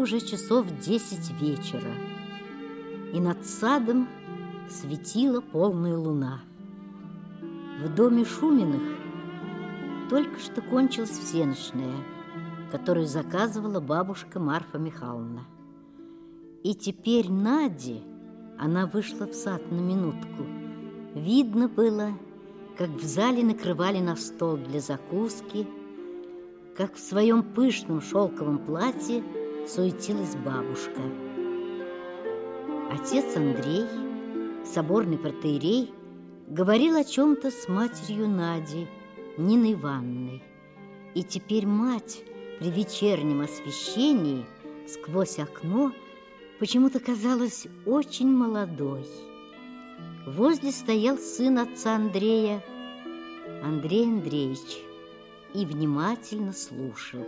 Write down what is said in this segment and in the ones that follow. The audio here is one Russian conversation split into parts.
Уже часов десять вечера, и над садом светила полная луна. В доме Шуминых только что кончилась всеночная, которую заказывала бабушка Марфа Михайловна. И теперь Наде она вышла в сад на минутку. Видно было, как в зале накрывали на стол для закуски, как в своем пышном шелковом платье суетилась бабушка. Отец Андрей, соборный протеерей, говорил о чем-то с матерью Нади, Ниной Ивановной. И теперь мать при вечернем освещении сквозь окно почему-то казалась очень молодой. Возле стоял сын отца Андрея, Андрей Андреевич, и внимательно слушал.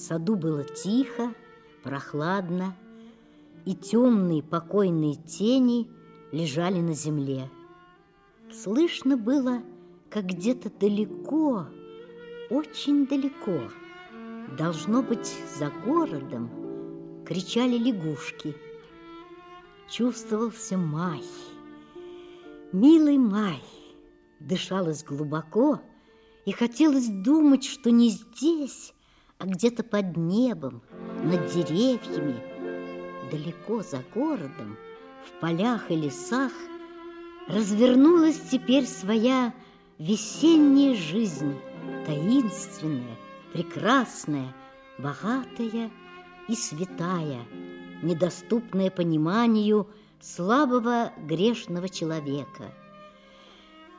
Саду было тихо, прохладно, и темные покойные тени лежали на земле. Слышно было, как где-то далеко, очень далеко, должно быть, за городом, кричали лягушки. Чувствовался май, милый май, дышалось глубоко, и хотелось думать, что не здесь, а где-то под небом, над деревьями, далеко за городом, в полях и лесах, развернулась теперь своя весенняя жизнь, таинственная, прекрасная, богатая и святая, недоступная пониманию слабого грешного человека.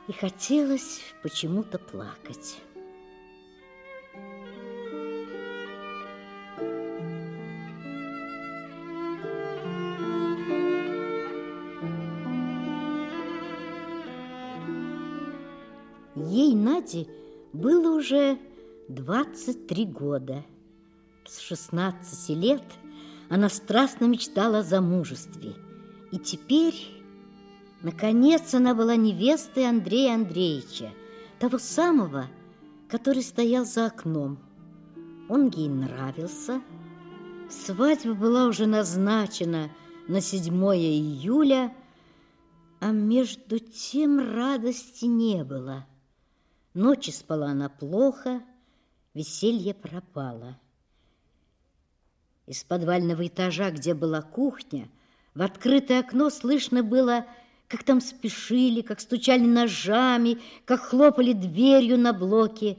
И хотелось почему-то плакать. Наде, было уже 23 года. С 16 лет она страстно мечтала о замужестве. И теперь, наконец, она была невестой Андрея Андреевича, того самого, который стоял за окном. Он ей нравился. Свадьба была уже назначена на 7 июля, а между тем радости не было – Ночи спала она плохо, веселье пропало. Из подвального этажа, где была кухня, в открытое окно слышно было, как там спешили, как стучали ножами, как хлопали дверью на блоке.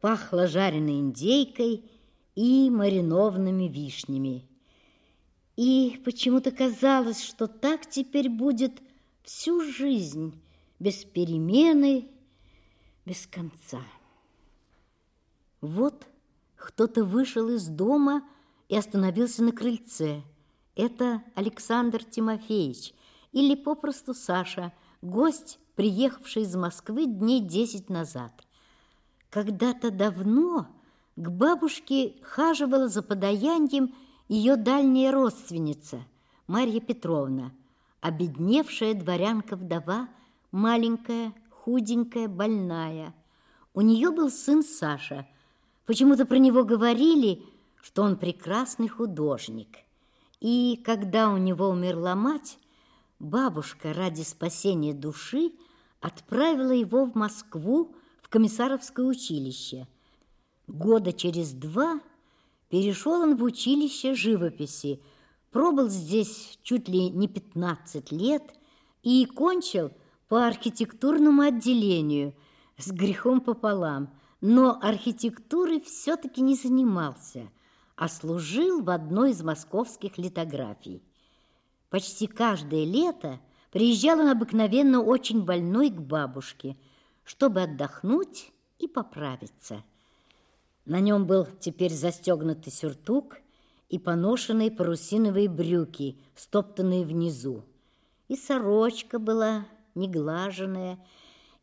Пахло жареной индейкой и маринованными вишнями. И почему-то казалось, что так теперь будет всю жизнь, без перемены без конца. Вот кто-то вышел из дома и остановился на крыльце. Это Александр Тимофеевич или попросту Саша, гость, приехавший из Москвы дней десять назад. Когда-то давно к бабушке хаживала за подаянием ее дальняя родственница Марья Петровна, обедневшая дворянка-вдова, маленькая, худенькая, больная. У нее был сын Саша. Почему-то про него говорили, что он прекрасный художник. И когда у него умерла мать, бабушка ради спасения души отправила его в Москву в комиссаровское училище. Года через два перешел он в училище живописи, пробыл здесь чуть ли не 15 лет и кончил – по архитектурному отделению с грехом пополам, но архитектурой все-таки не занимался, а служил в одной из московских литографий. Почти каждое лето приезжал он обыкновенно очень больной к бабушке, чтобы отдохнуть и поправиться. На нем был теперь застегнутый сюртук и поношенные парусиновые брюки, стоптанные внизу. И сорочка была неглаженная,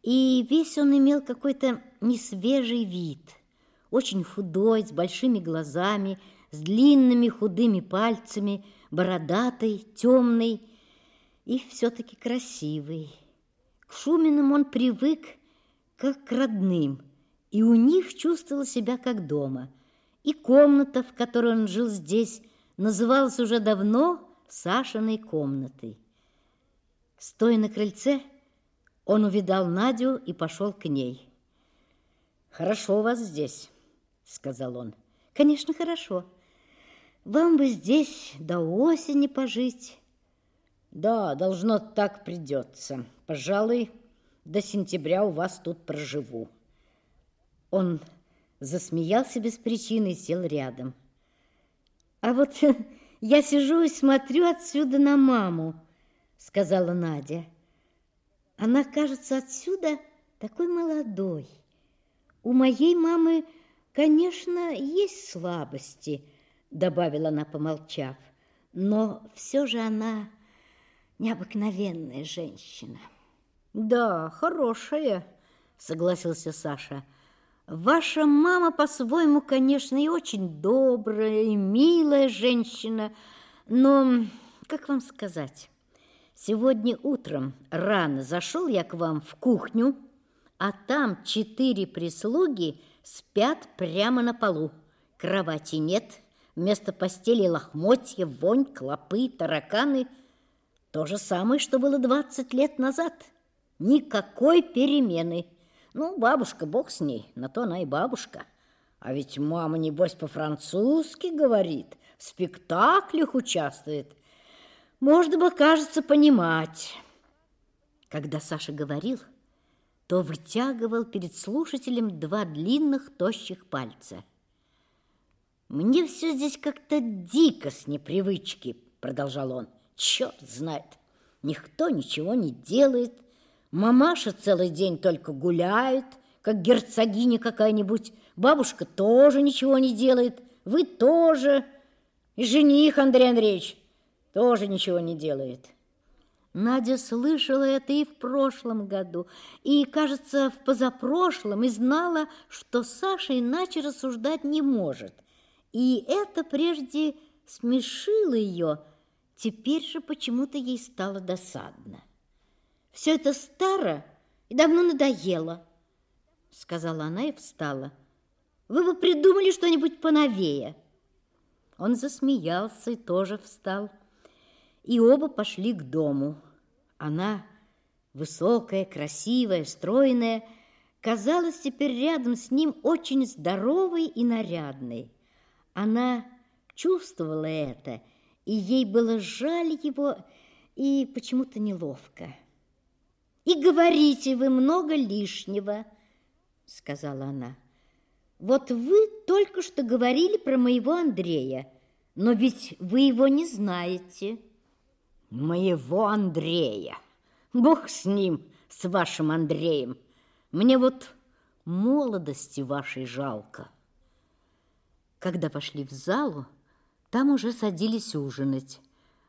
и весь он имел какой-то несвежий вид, очень худой, с большими глазами, с длинными худыми пальцами, бородатый, темный и все-таки красивый. К Шуминым он привык как к родным, и у них чувствовал себя как дома. И комната, в которой он жил здесь, называлась уже давно Сашиной комнатой. Стоя на крыльце, он увидал Надю и пошел к ней. «Хорошо у вас здесь», — сказал он. «Конечно, хорошо. Вам бы здесь до осени пожить». «Да, должно так придется. Пожалуй, до сентября у вас тут проживу». Он засмеялся без причины и сел рядом. «А вот я сижу и смотрю отсюда на маму», — сказала Надя. «Она кажется отсюда такой молодой. У моей мамы, конечно, есть слабости», — добавила она, помолчав. «Но все же она необыкновенная женщина». «Да, хорошая», — согласился Саша. «Ваша мама по-своему, конечно, и очень добрая, и милая женщина, но, как вам сказать, сегодня утром рано зашел я к вам в кухню, а там четыре прислуги спят прямо на полу. Кровати нет, вместо постели лохмотья, вонь, клопы, тараканы. То же самое, что было двадцать лет назад». Никакой перемены. Ну, бабушка, бог с ней, на то она и бабушка. А ведь мама, небось, по-французски говорит, в спектаклях участвует. Можно бы, кажется, понимать. Когда Саша говорил, то вытягивал перед слушателем два длинных тощих пальца. «Мне все здесь как-то дико с непривычки», — продолжал он. «Черт знает, никто ничего не делает, Мамаша целый день только гуляет, как герцогиня какая-нибудь. Бабушка тоже ничего не делает. Вы тоже. И жених Андрей Андреевич тоже ничего не делает. Надя слышала это и в прошлом году, и, кажется, в позапрошлом, и знала, что Саша иначе рассуждать не может. И это прежде смешило ее, теперь же почему-то ей стало досадно. Все это старо и давно надоело, сказала она и встала. Вы бы придумали что-нибудь поновее. Он засмеялся и тоже встал. И оба пошли к дому. Она, высокая, красивая, стройная, казалась теперь рядом с ним очень здоровой и нарядной. Она чувствовала это, и ей было жаль его и почему-то неловко. И говорите вы много лишнего, сказала она. Вот вы только что говорили про моего Андрея, но ведь вы его не знаете. Моего Андрея. Бог с ним, с вашим Андреем. Мне вот молодости вашей жалко. Когда пошли в залу, там уже садились ужинать.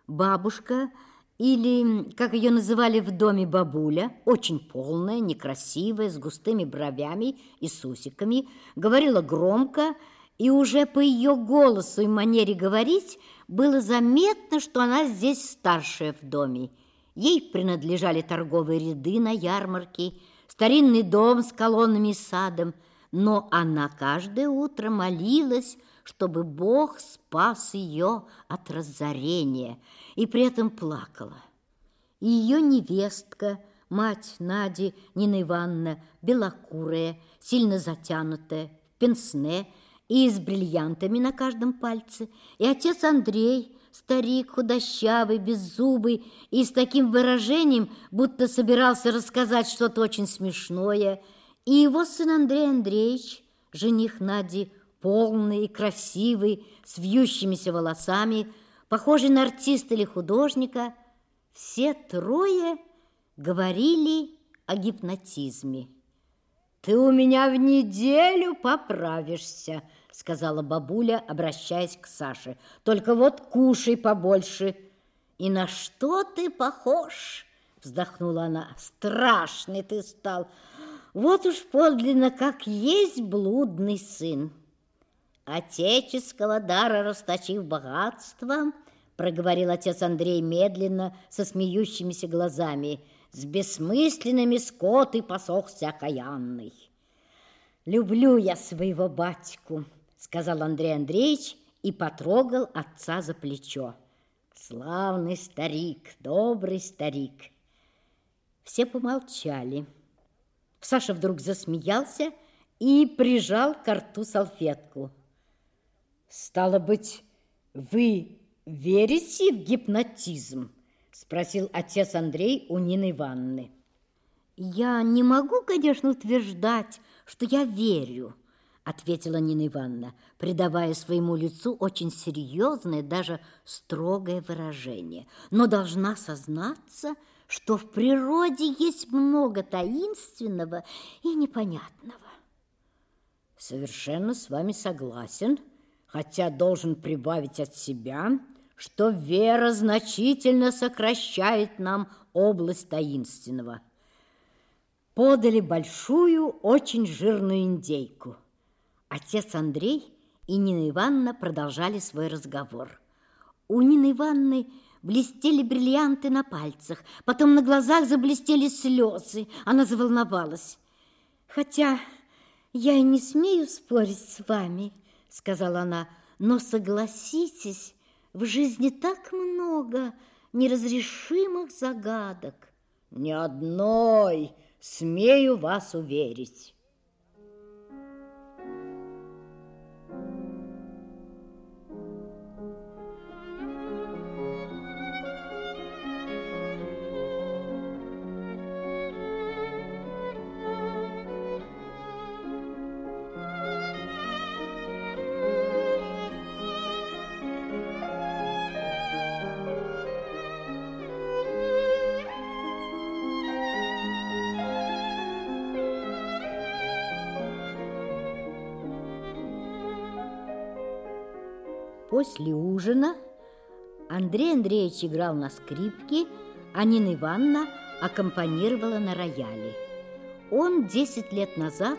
Бабушка или, как ее называли в доме бабуля, очень полная, некрасивая, с густыми бровями и сусиками, говорила громко, и уже по ее голосу и манере говорить было заметно, что она здесь старшая в доме. Ей принадлежали торговые ряды на ярмарке, старинный дом с колоннами и садом, но она каждое утро молилась, чтобы Бог спас ее от разорения, и при этом плакала. Ее невестка, мать Нади, Нина Ивановна, белокурая, сильно затянутая, в пенсне и с бриллиантами на каждом пальце, и отец Андрей, старик, худощавый, беззубый, и с таким выражением, будто собирался рассказать что-то очень смешное, и его сын Андрей Андреевич, жених Нади, полный и красивый, с вьющимися волосами, похожий на артиста или художника, все трое говорили о гипнотизме. «Ты у меня в неделю поправишься», — сказала бабуля, обращаясь к Саше. «Только вот кушай побольше». «И на что ты похож?» — вздохнула она. «Страшный ты стал. Вот уж подлинно, как есть блудный сын. Отеческого дара расточив богатство, проговорил отец Андрей медленно, со смеющимися глазами, с бессмысленными скот и посохся окаянный. «Люблю я своего батьку», — сказал Андрей Андреевич и потрогал отца за плечо. «Славный старик, добрый старик». Все помолчали. Саша вдруг засмеялся и прижал к рту салфетку. «Стало быть, вы верите в гипнотизм?» Спросил отец Андрей у Нины Ивановны. «Я не могу, конечно, утверждать, что я верю», ответила Нина Ивановна, придавая своему лицу очень серьезное, даже строгое выражение. «Но должна сознаться, что в природе есть много таинственного и непонятного». «Совершенно с вами согласен», хотя должен прибавить от себя, что вера значительно сокращает нам область таинственного. Подали большую, очень жирную индейку. Отец Андрей и Нина Ивановна продолжали свой разговор. У Нины Ивановны блестели бриллианты на пальцах, потом на глазах заблестели слезы. Она заволновалась. «Хотя я и не смею спорить с вами», сказала она, но согласитесь, в жизни так много неразрешимых загадок. Ни одной, смею вас уверить. После ужина Андрей Андреевич играл на скрипке, а Нина Ивановна аккомпанировала на рояле. Он 10 лет назад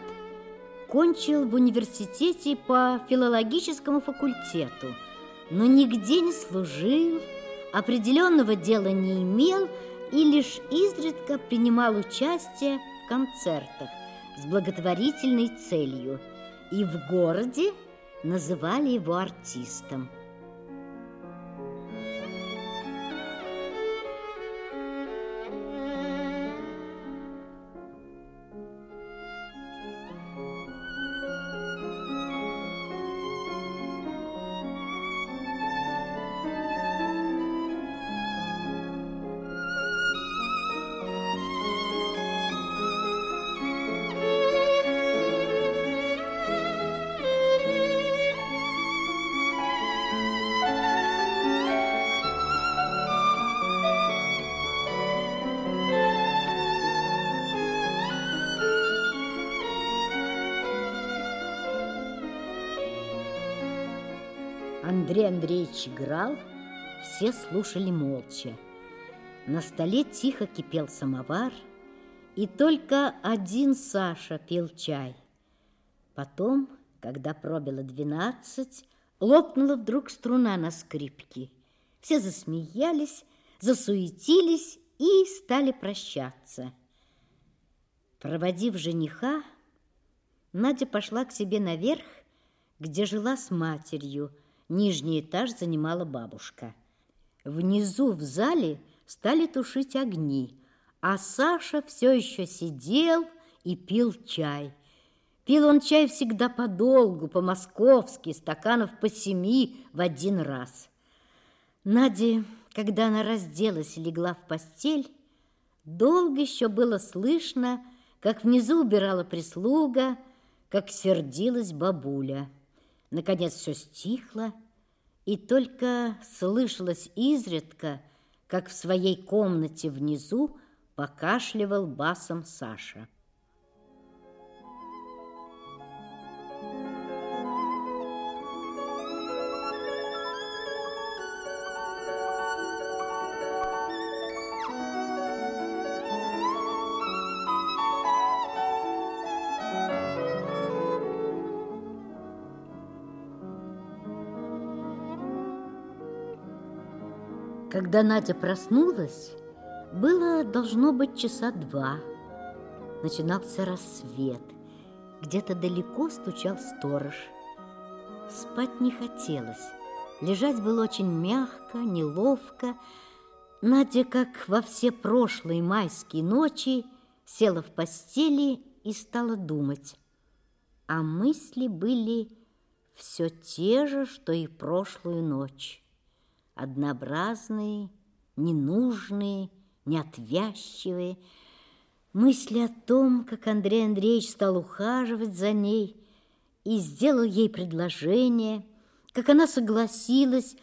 кончил в университете по филологическому факультету, но нигде не служил, определенного дела не имел и лишь изредка принимал участие в концертах с благотворительной целью и в городе, называли его артистом. Андрей Андреевич играл, все слушали молча. На столе тихо кипел самовар, и только один Саша пил чай. Потом, когда пробило двенадцать, лопнула вдруг струна на скрипке. Все засмеялись, засуетились и стали прощаться. Проводив жениха, Надя пошла к себе наверх, где жила с матерью – Нижний этаж занимала бабушка. Внизу в зале стали тушить огни, а Саша все еще сидел и пил чай. Пил он чай всегда подолгу, по-московски, стаканов по семи в один раз. Надя, когда она разделась и легла в постель, долго еще было слышно, как внизу убирала прислуга, как сердилась бабуля. Наконец все стихло, и только слышалось изредка, как в своей комнате внизу покашливал басом Саша. Когда Надя проснулась, было должно быть часа два. Начинался рассвет. Где-то далеко стучал сторож. Спать не хотелось. Лежать было очень мягко, неловко. Надя, как во все прошлые майские ночи, села в постели и стала думать. А мысли были все те же, что и прошлую ночь. Однообразные, ненужные, неотвязчивые. Мысли о том, как Андрей Андреевич стал ухаживать за ней и сделал ей предложение, как она согласилась,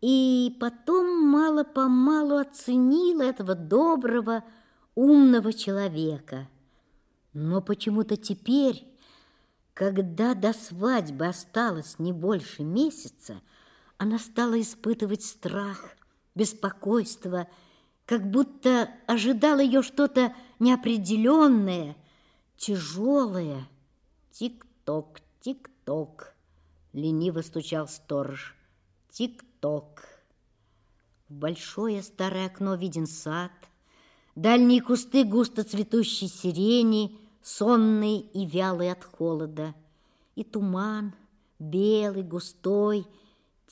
и потом мало-помалу оценила этого доброго, умного человека. Но почему-то теперь когда до свадьбы осталось не больше месяца, она стала испытывать страх, беспокойство, как будто ожидало ее что-то неопределенное, тяжелое. Тик-ток, тик-ток, лениво стучал сторож. Тик-ток. В большое старое окно виден сад, дальние кусты густо цветущей сирени — сонный и вялый от холода, и туман, белый, густой,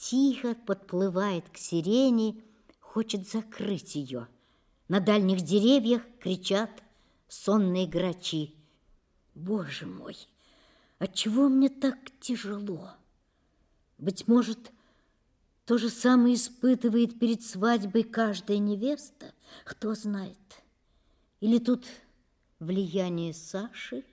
тихо подплывает к сирене, хочет закрыть ее. На дальних деревьях кричат сонные грачи. Боже мой, отчего мне так тяжело? Быть может, то же самое испытывает перед свадьбой каждая невеста, кто знает. Или тут влияние Саши,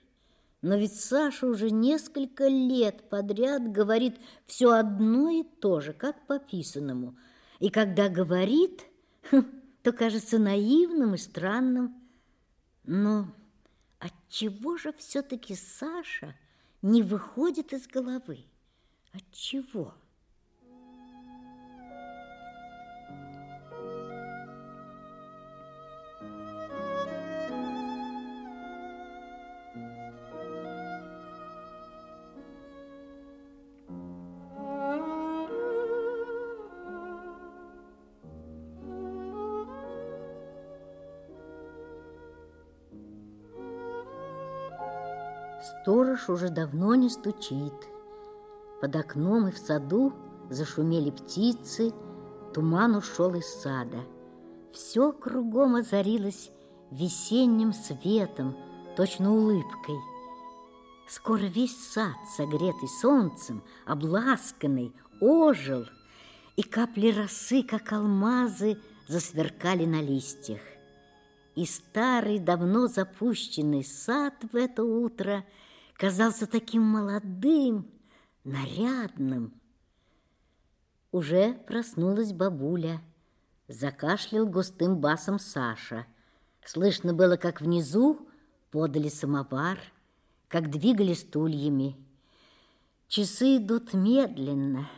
но ведь Саша уже несколько лет подряд говорит все одно и то же, как по писанному. И когда говорит, то кажется наивным и странным. Но отчего же все-таки Саша не выходит из головы? Отчего? чего? Сторож уже давно не стучит. Под окном и в саду зашумели птицы, туман ушел из сада. Все кругом озарилось весенним светом, точно улыбкой. Скоро весь сад, согретый солнцем, обласканный, ожил, и капли росы, как алмазы, засверкали на листьях. И старый, давно запущенный сад в это утро – казался таким молодым, нарядным. Уже проснулась бабуля, закашлял густым басом Саша. Слышно было, как внизу подали самовар, как двигали стульями. Часы идут медленно.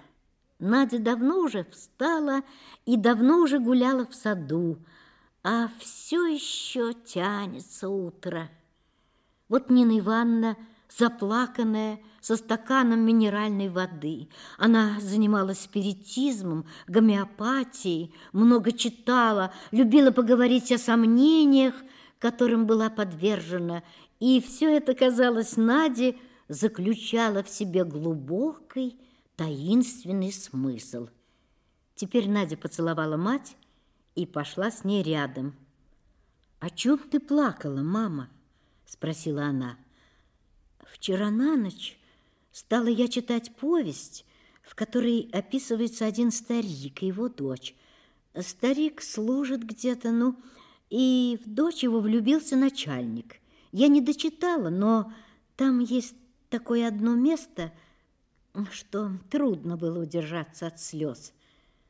Надя давно уже встала и давно уже гуляла в саду, а все еще тянется утро. Вот Нина Ивановна заплаканная, со стаканом минеральной воды. Она занималась спиритизмом, гомеопатией, много читала, любила поговорить о сомнениях, которым была подвержена, и все это, казалось, Наде заключало в себе глубокий, таинственный смысл. Теперь Надя поцеловала мать и пошла с ней рядом. «О чем ты плакала, мама?» – спросила она. Вчера на ночь стала я читать повесть, в которой описывается один старик и его дочь. Старик служит где-то, ну, и в дочь его влюбился начальник. Я не дочитала, но там есть такое одно место, что трудно было удержаться от слез,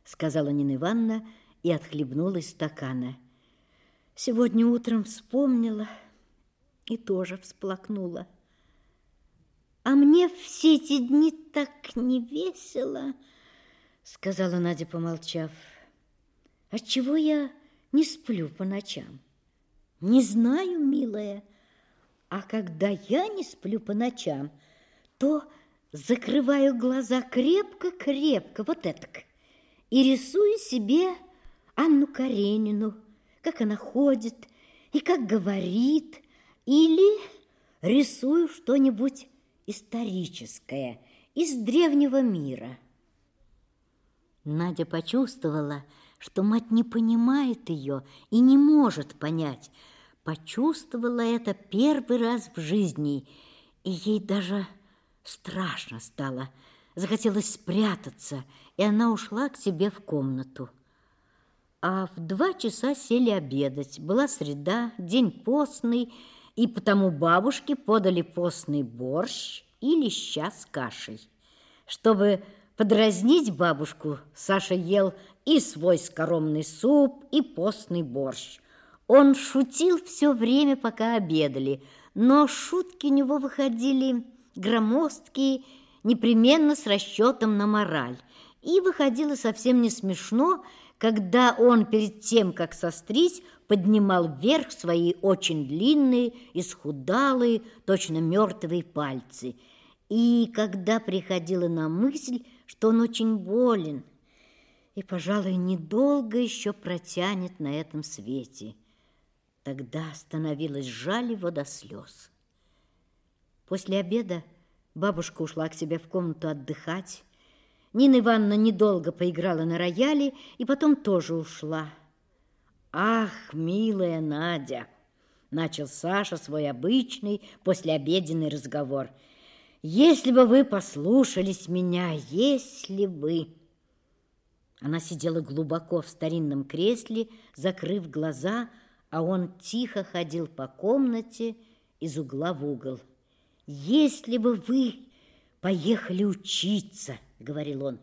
сказала Нина Ивановна и отхлебнула из стакана. Сегодня утром вспомнила и тоже всплакнула. А мне все эти дни так не весело, сказала Надя, помолчав. Отчего я не сплю по ночам? Не знаю, милая. А когда я не сплю по ночам, то закрываю глаза крепко-крепко, вот это, и рисую себе Анну Каренину, как она ходит и как говорит, или рисую что-нибудь историческое из древнего мира. Надя почувствовала, что мать не понимает ее и не может понять. Почувствовала это первый раз в жизни, и ей даже страшно стало. Захотелось спрятаться, и она ушла к себе в комнату. А в два часа сели обедать. Была среда, день постный, и потому бабушке подали постный борщ или ща с кашей. Чтобы подразнить бабушку, Саша ел и свой скоромный суп, и постный борщ. Он шутил все время, пока обедали, но шутки у него выходили громоздкие, непременно с расчетом на мораль. И выходило совсем не смешно, когда он перед тем, как сострить, поднимал вверх свои очень длинные, исхудалые, точно мертвые пальцы. И когда приходила на мысль, что он очень болен и, пожалуй, недолго еще протянет на этом свете, тогда становилось жаль его до слез. После обеда бабушка ушла к себе в комнату отдыхать, Нина Ивановна недолго поиграла на рояле и потом тоже ушла. «Ах, милая Надя!» – начал Саша свой обычный послеобеденный разговор. «Если бы вы послушались меня, если бы...» Она сидела глубоко в старинном кресле, закрыв глаза, а он тихо ходил по комнате из угла в угол. «Если бы вы поехали учиться!» Говорил он.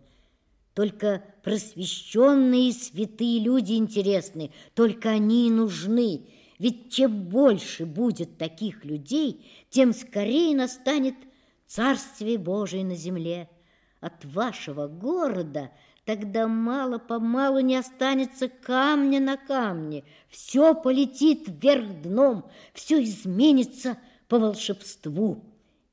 Только просвещенные святые люди интересны, только они и нужны. Ведь чем больше будет таких людей, тем скорее настанет Царствие Божие на земле. От вашего города тогда мало-помалу не останется камня на камне. Все полетит вверх дном, все изменится по волшебству.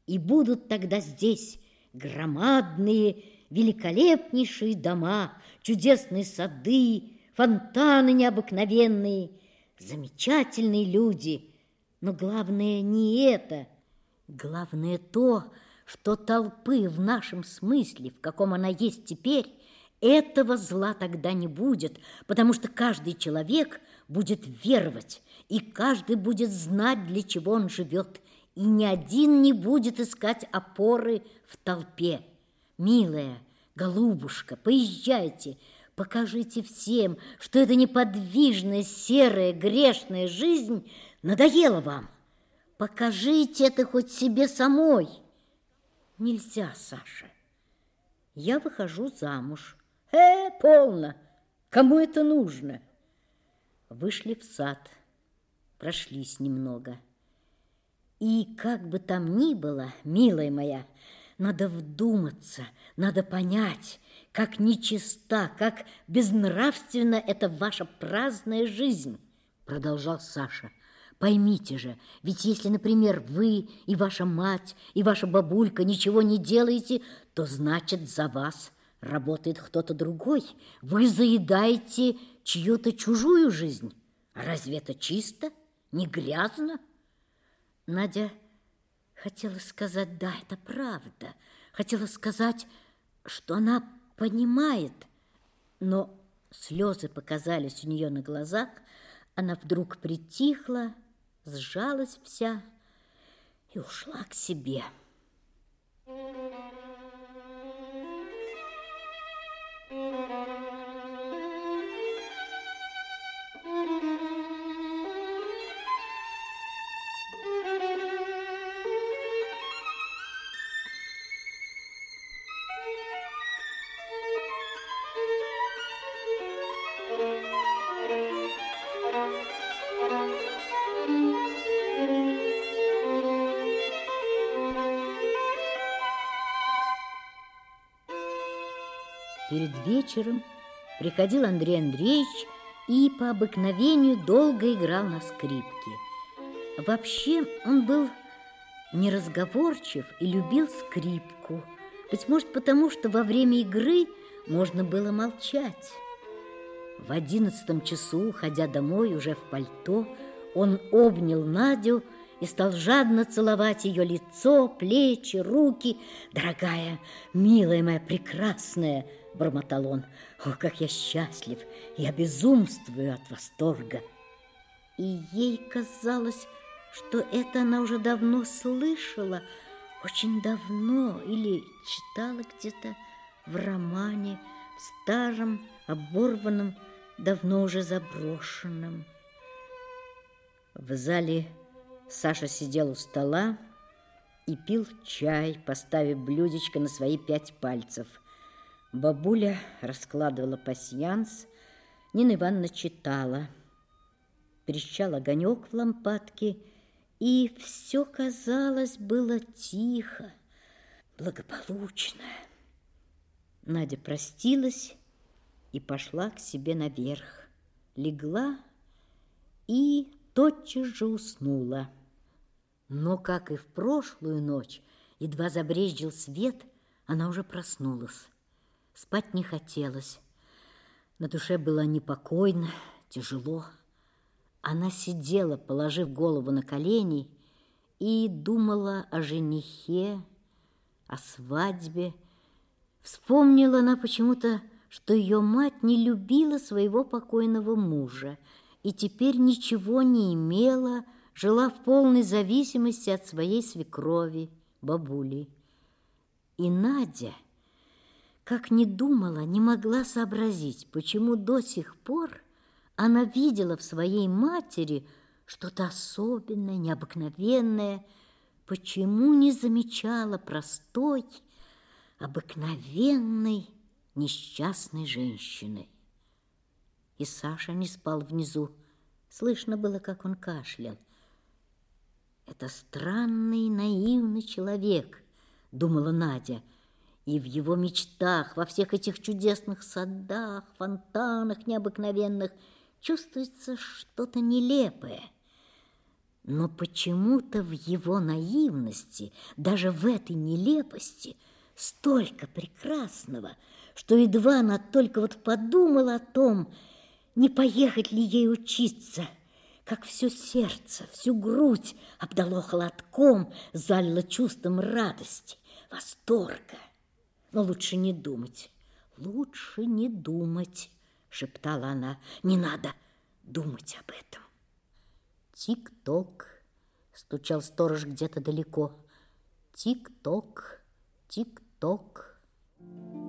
И будут тогда здесь громадные великолепнейшие дома, чудесные сады, фонтаны необыкновенные, замечательные люди. Но главное не это. Главное то, что толпы в нашем смысле, в каком она есть теперь, этого зла тогда не будет, потому что каждый человек будет веровать, и каждый будет знать, для чего он живет, и ни один не будет искать опоры в толпе. Милая, голубушка, поезжайте, покажите всем, что эта неподвижная, серая, грешная жизнь надоела вам. Покажите это хоть себе самой. Нельзя, Саша. Я выхожу замуж. Э, полно. Кому это нужно? Вышли в сад, прошлись немного. И как бы там ни было, милая моя, надо вдуматься, надо понять, как нечиста, как безнравственна эта ваша праздная жизнь, продолжал Саша. Поймите же, ведь если, например, вы и ваша мать, и ваша бабулька ничего не делаете, то значит за вас работает кто-то другой. Вы заедаете чью-то чужую жизнь. А разве это чисто? Не грязно? Надя Хотела сказать, да, это правда. Хотела сказать, что она понимает, но слезы показались у нее на глазах. Она вдруг притихла, сжалась вся и ушла к себе. Перед вечером приходил Андрей Андреевич и по обыкновению долго играл на скрипке. Вообще он был неразговорчив и любил скрипку. Быть может, потому что во время игры можно было молчать. В одиннадцатом часу, ходя домой уже в пальто, он обнял Надю и стал жадно целовать ее лицо, плечи, руки. «Дорогая, милая моя, прекрасная!» – бормотал он. «О, как я счастлив! Я безумствую от восторга!» И ей казалось, что это она уже давно слышала, очень давно, или читала где-то в романе, в старом, оборванном, давно уже заброшенном. В зале Саша сидел у стола и пил чай, поставив блюдечко на свои пять пальцев. Бабуля раскладывала пасьянс, Нина Ивановна читала. Трещал огонек в лампадке, и все, казалось, было тихо, благополучно. Надя простилась и пошла к себе наверх. Легла и тотчас же уснула. Но, как и в прошлую ночь, едва забрезжил свет, она уже проснулась. Спать не хотелось. На душе было непокойно, тяжело. Она сидела, положив голову на колени, и думала о женихе, о свадьбе. Вспомнила она почему-то, что ее мать не любила своего покойного мужа и теперь ничего не имела, жила в полной зависимости от своей свекрови, бабули. И Надя, как ни думала, не могла сообразить, почему до сих пор она видела в своей матери что-то особенное, необыкновенное, почему не замечала простой, обыкновенной, несчастной женщины. И Саша не спал внизу. Слышно было, как он кашлял. «Это странный, наивный человек», — думала Надя. И в его мечтах, во всех этих чудесных садах, фонтанах необыкновенных чувствуется что-то нелепое. Но почему-то в его наивности, даже в этой нелепости, столько прекрасного, что едва она только вот подумала о том, не поехать ли ей учиться, как все сердце, всю грудь обдало холодком, залило чувством радости, восторга. Но лучше не думать, лучше не думать, шептала она. Не надо думать об этом. Тик-ток, стучал сторож где-то далеко. Тик-ток, тик-ток. You.